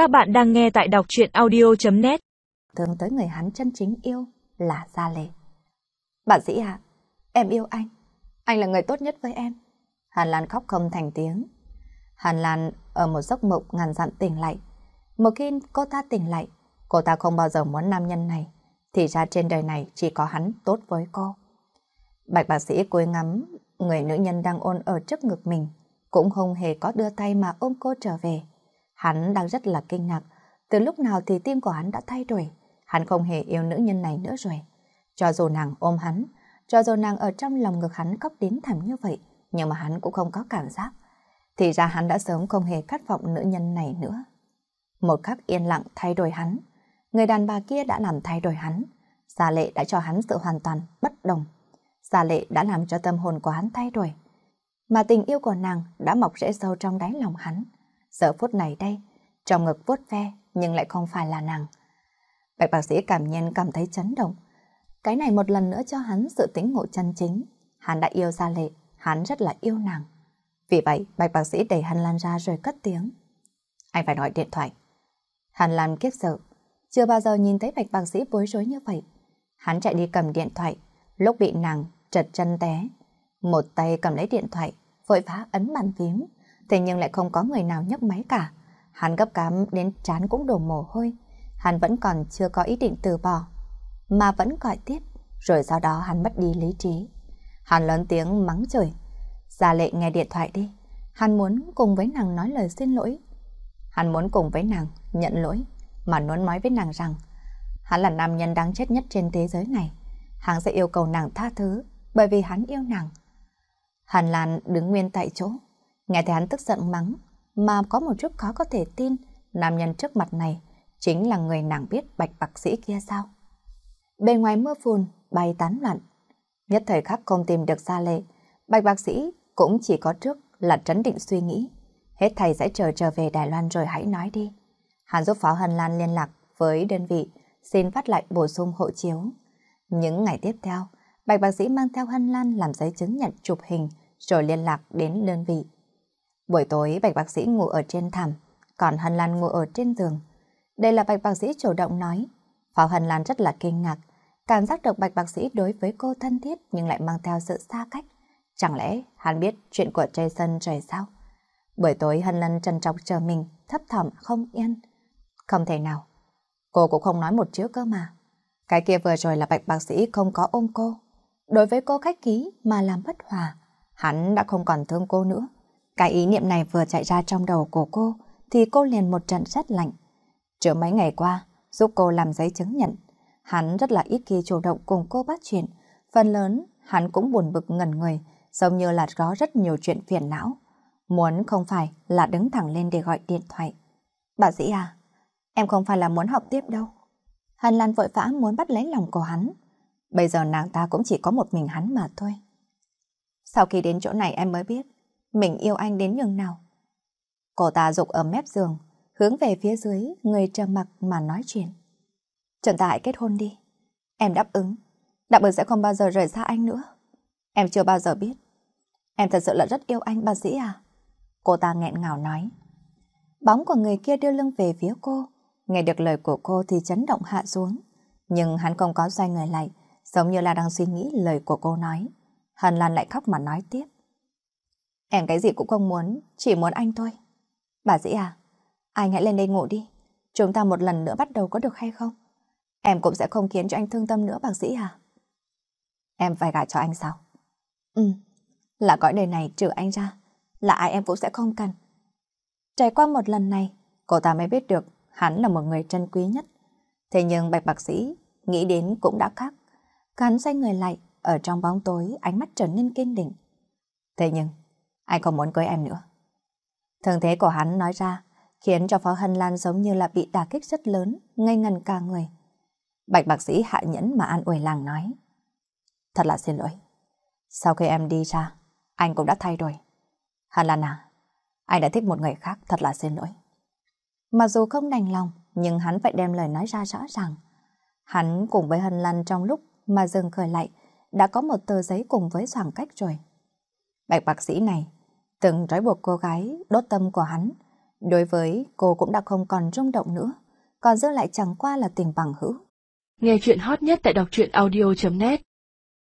Các bạn đang nghe tại đọc chuyện audio.net Thường tới người hắn chân chính yêu là Gia Lệ. Bạn sĩ à, em yêu anh. Anh là người tốt nhất với em. Hàn Lan khóc không thành tiếng. Hàn Lan ở một giấc mộng ngàn dặn tỉnh lại. Một khi cô ta tỉnh lại, cô ta không bao giờ muốn nam nhân này. Thì ra trên đời này chỉ có hắn tốt với cô. Bạch bác sĩ cúi ngắm người nữ nhân đang ôn ở trước ngực mình. Cũng không hề có đưa tay mà ôm cô trở về. Hắn đang rất là kinh ngạc. Từ lúc nào thì tim của hắn đã thay đổi. Hắn không hề yêu nữ nhân này nữa rồi. Cho dù nàng ôm hắn, cho dù nàng ở trong lòng ngực hắn khóc đến thảm như vậy, nhưng mà hắn cũng không có cảm giác. Thì ra hắn đã sớm không hề khát vọng nữ nhân này nữa. Một khắc yên lặng thay đổi hắn. Người đàn bà kia đã làm thay đổi hắn. Gia lệ đã cho hắn sự hoàn toàn bất đồng. Gia lệ đã làm cho tâm hồn của hắn thay đổi. Mà tình yêu của nàng đã mọc rễ sâu trong đáy lòng hắn. Giờ phút này đây, trong ngực vuốt ve nhưng lại không phải là nàng. Bạch bác sĩ cảm nhiên cảm thấy chấn động. Cái này một lần nữa cho hắn sự tính ngộ chân chính. Hắn đã yêu Gia Lệ, hắn rất là yêu nàng. Vì vậy, bạch bác sĩ đẩy Hàn Lan ra rồi cất tiếng. Anh phải gọi điện thoại. Hàn Lan kiếp sợ. Chưa bao giờ nhìn thấy bạch bác sĩ bối rối như vậy. Hắn chạy đi cầm điện thoại, lúc bị nàng trật chân té. Một tay cầm lấy điện thoại, vội vã ấn bàn phím. Thế nhưng lại không có người nào nhấc máy cả. Hắn gấp cám đến chán cũng đổ mồ hôi. Hắn vẫn còn chưa có ý định từ bỏ. Mà vẫn gọi tiếp. Rồi sau đó hắn mất đi lý trí. Hắn lớn tiếng mắng trời. Gia lệ nghe điện thoại đi. Hắn muốn cùng với nàng nói lời xin lỗi. Hắn muốn cùng với nàng nhận lỗi. Mà muốn nói với nàng rằng hắn là nam nhân đáng chết nhất trên thế giới này. Hắn sẽ yêu cầu nàng tha thứ bởi vì hắn yêu nàng. Hàn Lan đứng nguyên tại chỗ, nghe thấy hắn tức giận mắng, mà có một chút khó có thể tin, nam nhân trước mặt này chính là người nàng biết bạch bác sĩ kia sao. Bên ngoài mưa phùn, bay tán loạn. Nhất thời khắc không tìm được ra lệ, bạch bác sĩ cũng chỉ có trước là trấn định suy nghĩ. Hết thầy sẽ chờ trở về Đài Loan rồi hãy nói đi. Hắn giúp Phó Hân Lan liên lạc với đơn vị, xin phát lại bổ sung hộ chiếu. Những ngày tiếp theo, Bạch bác sĩ mang theo Hân Lan làm giấy chứng nhận chụp hình rồi liên lạc đến đơn vị. Buổi tối Bạch bác sĩ ngủ ở trên thảm, còn Hân Lan ngủ ở trên giường. Đây là Bạch bác sĩ chủ động nói. Phó Hân Lan rất là kinh ngạc, cảm giác được Bạch bác sĩ đối với cô thân thiết nhưng lại mang theo sự xa cách. Chẳng lẽ hắn biết chuyện của Jason rồi sao? Buổi tối Hân Lan trân trọng chờ mình, thấp thỏm không yên. Không thể nào. Cô cũng không nói một chữ cơ mà. Cái kia vừa rồi là bạch bác sĩ không có ôm cô. Đối với cô khách ký mà làm bất hòa, hắn đã không còn thương cô nữa. Cái ý niệm này vừa chạy ra trong đầu của cô, thì cô liền một trận rất lạnh. Trước mấy ngày qua, giúp cô làm giấy chứng nhận, hắn rất là ít khi chủ động cùng cô bắt chuyện. Phần lớn, hắn cũng buồn bực ngẩn người, giống như là có rất nhiều chuyện phiền não. Muốn không phải là đứng thẳng lên để gọi điện thoại. Bà dĩ à, em không phải là muốn học tiếp đâu. Hàn Lan vội vã muốn bắt lấy lòng của hắn. Bây giờ nàng ta cũng chỉ có một mình hắn mà thôi. Sau khi đến chỗ này em mới biết mình yêu anh đến nhường nào. Cô ta rục ở mép giường, hướng về phía dưới người trầm mặc mà nói chuyện. Trần tại kết hôn đi. Em đáp ứng. Đáp ứng sẽ không bao giờ rời xa anh nữa. Em chưa bao giờ biết. Em thật sự là rất yêu anh bác sĩ à? Cô ta nghẹn ngào nói. Bóng của người kia đưa lưng về phía cô. Nghe được lời của cô thì chấn động hạ xuống. Nhưng hắn không có xoay người lại, giống như là đang suy nghĩ lời của cô nói. Hân Lan lại khóc mà nói tiếp. Em cái gì cũng không muốn, chỉ muốn anh thôi. Bà dĩ à, anh hãy lên đây ngủ đi. Chúng ta một lần nữa bắt đầu có được hay không? Em cũng sẽ không khiến cho anh thương tâm nữa bác sĩ à? Em phải gả cho anh sao? Ừ, là cõi đời này trừ anh ra, là ai em cũng sẽ không cần. Trải qua một lần này, cô ta mới biết được hắn là một người trân quý nhất. Thế nhưng bạch bác sĩ nghĩ đến cũng đã khác. Hắn xoay người lại, ở trong bóng tối ánh mắt trở nên kiên định. Thế nhưng, anh không muốn cưới em nữa. Thường thế của hắn nói ra, khiến cho Phó Hân Lan giống như là bị đả kích rất lớn, ngây ngần cả người. Bạch bác sĩ hạ nhẫn mà an ủi làng nói. Thật là xin lỗi. Sau khi em đi ra, anh cũng đã thay đổi. Hân Lan à, anh đã thích một người khác, thật là xin lỗi. Mặc dù không đành lòng, nhưng hắn phải đem lời nói ra rõ ràng. Hắn cùng với Hân Lan trong lúc mà dừng khởi lại, đã có một tờ giấy cùng với khoảng cách rồi. Bạch bác sĩ này từng trói buộc cô gái đốt tâm của hắn, Đối với cô cũng đã không còn rung động nữa, còn dư lại chẳng qua là tình bằng hữu. Nghe chuyện hot nhất tại đọc truyện audio.net